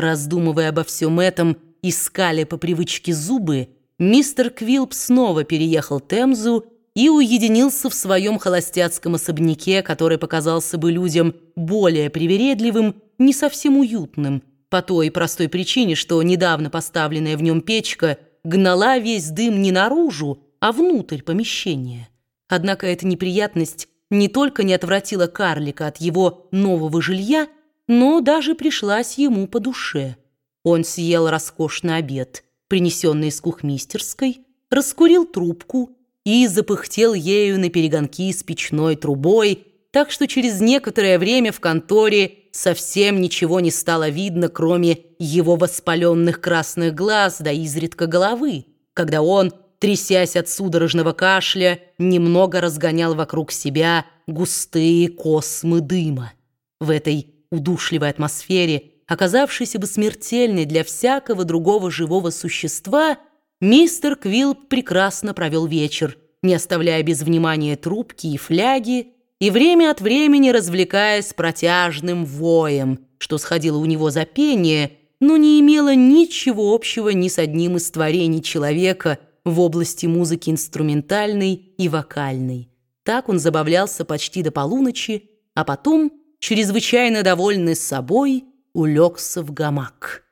Раздумывая обо всем этом, искали по привычке зубы, мистер Квилп снова переехал Темзу и уединился в своем холостяцком особняке, который показался бы людям более привередливым, не совсем уютным, по той простой причине, что недавно поставленная в нем печка гнала весь дым не наружу, а внутрь помещения. Однако эта неприятность не только не отвратила карлика от его нового жилья, но даже пришлась ему по душе. Он съел роскошный обед, принесенный из кухмистерской, раскурил трубку и запыхтел ею на перегонки с печной трубой, так что через некоторое время в конторе совсем ничего не стало видно, кроме его воспаленных красных глаз да изредка головы, когда он, трясясь от судорожного кашля, немного разгонял вокруг себя густые космы дыма. В этой удушливой атмосфере, оказавшейся бы смертельной для всякого другого живого существа, мистер Квилп прекрасно провел вечер, не оставляя без внимания трубки и фляги, и время от времени развлекаясь протяжным воем, что сходило у него за пение, но не имело ничего общего ни с одним из творений человека в области музыки инструментальной и вокальной. Так он забавлялся почти до полуночи, а потом чрезвычайно довольный собой, улегся в гамак.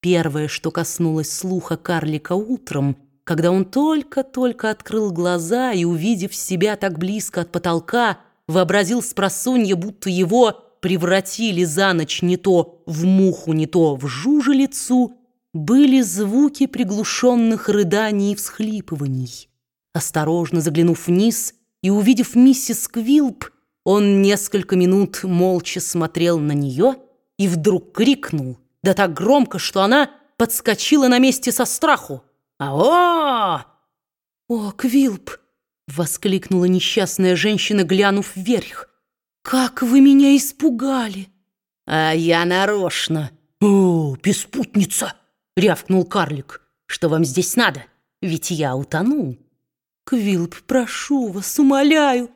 Первое, что коснулось слуха карлика утром, когда он только-только открыл глаза и, увидев себя так близко от потолка, вообразил с будто его превратили за ночь не то в муху, не то в жужелицу, были звуки приглушенных рыданий и всхлипываний. Осторожно заглянув вниз и увидев миссис Квилп, он несколько минут молча смотрел на нее и вдруг крикнул, да так громко, что она подскочила на месте со страху. «Ао!» «О, Квилп!» — воскликнула несчастная женщина, глянув вверх. «Как вы меня испугали!» «А я нарочно!» «О, беспутница!» — рявкнул карлик. «Что вам здесь надо? Ведь я утонул!» «Квилп, прошу вас, умоляю!»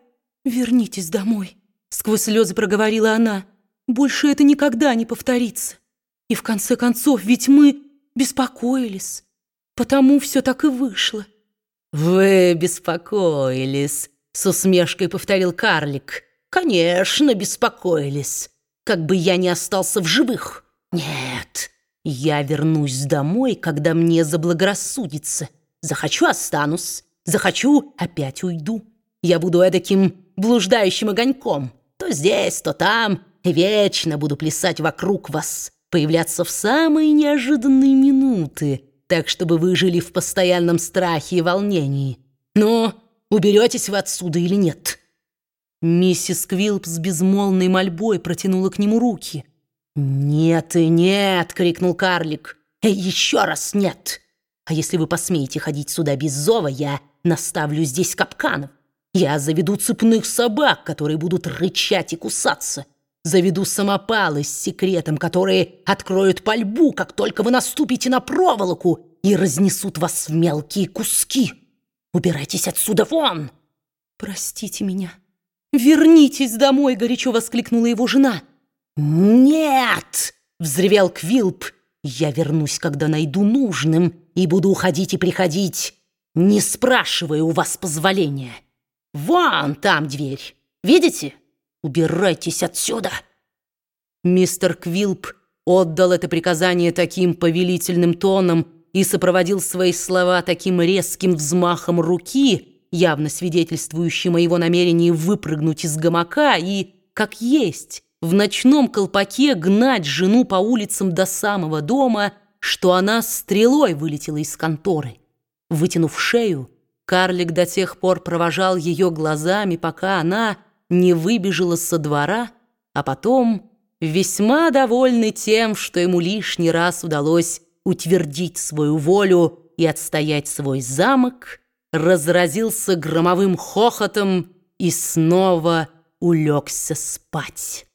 «Вернитесь домой», — сквозь слезы проговорила она. «Больше это никогда не повторится. И в конце концов, ведь мы беспокоились. Потому все так и вышло». «Вы беспокоились», — с усмешкой повторил карлик. «Конечно, беспокоились. Как бы я не остался в живых. Нет, я вернусь домой, когда мне заблагорассудится. Захочу — останусь, захочу — опять уйду. Я буду эдаким блуждающим огоньком. То здесь, то там. Вечно буду плясать вокруг вас, появляться в самые неожиданные минуты, так, чтобы вы жили в постоянном страхе и волнении. Но уберетесь вы отсюда или нет?» Миссис Квилп с безмолвной мольбой протянула к нему руки. «Нет и нет!» — крикнул карлик. «Еще раз нет! А если вы посмеете ходить сюда без зова, я наставлю здесь капканов. Я заведу цепных собак, которые будут рычать и кусаться. Заведу самопалы с секретом, которые откроют пальбу, как только вы наступите на проволоку и разнесут вас в мелкие куски. Убирайтесь отсюда вон!» «Простите меня. Вернитесь домой!» — горячо воскликнула его жена. «Нет!» — взревел Квилп. «Я вернусь, когда найду нужным, и буду уходить и приходить, не спрашивая у вас позволения». Вон там дверь. Видите? Убирайтесь отсюда!» Мистер Квилп отдал это приказание таким повелительным тоном и сопроводил свои слова таким резким взмахом руки, явно свидетельствующим о его намерении выпрыгнуть из гамака и, как есть, в ночном колпаке гнать жену по улицам до самого дома, что она стрелой вылетела из конторы. Вытянув шею, Карлик до тех пор провожал ее глазами, пока она не выбежала со двора, а потом, весьма довольный тем, что ему лишний раз удалось утвердить свою волю и отстоять свой замок, разразился громовым хохотом и снова улегся спать.